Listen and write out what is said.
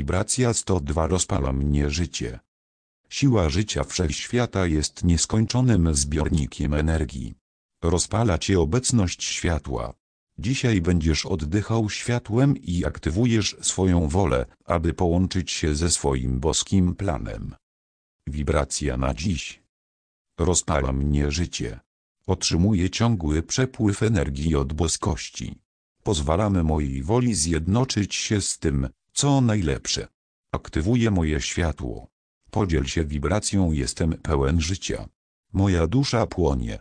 Wibracja 102 rozpala mnie życie. Siła życia wszechświata jest nieskończonym zbiornikiem energii. Rozpala cię obecność światła. Dzisiaj będziesz oddychał światłem i aktywujesz swoją wolę, aby połączyć się ze swoim boskim planem. Wibracja na dziś. Rozpala mnie życie. Otrzymuję ciągły przepływ energii od boskości. Pozwalamy mojej woli zjednoczyć się z tym, co najlepsze. Aktywuję moje światło. Podziel się wibracją jestem pełen życia. Moja dusza płonie.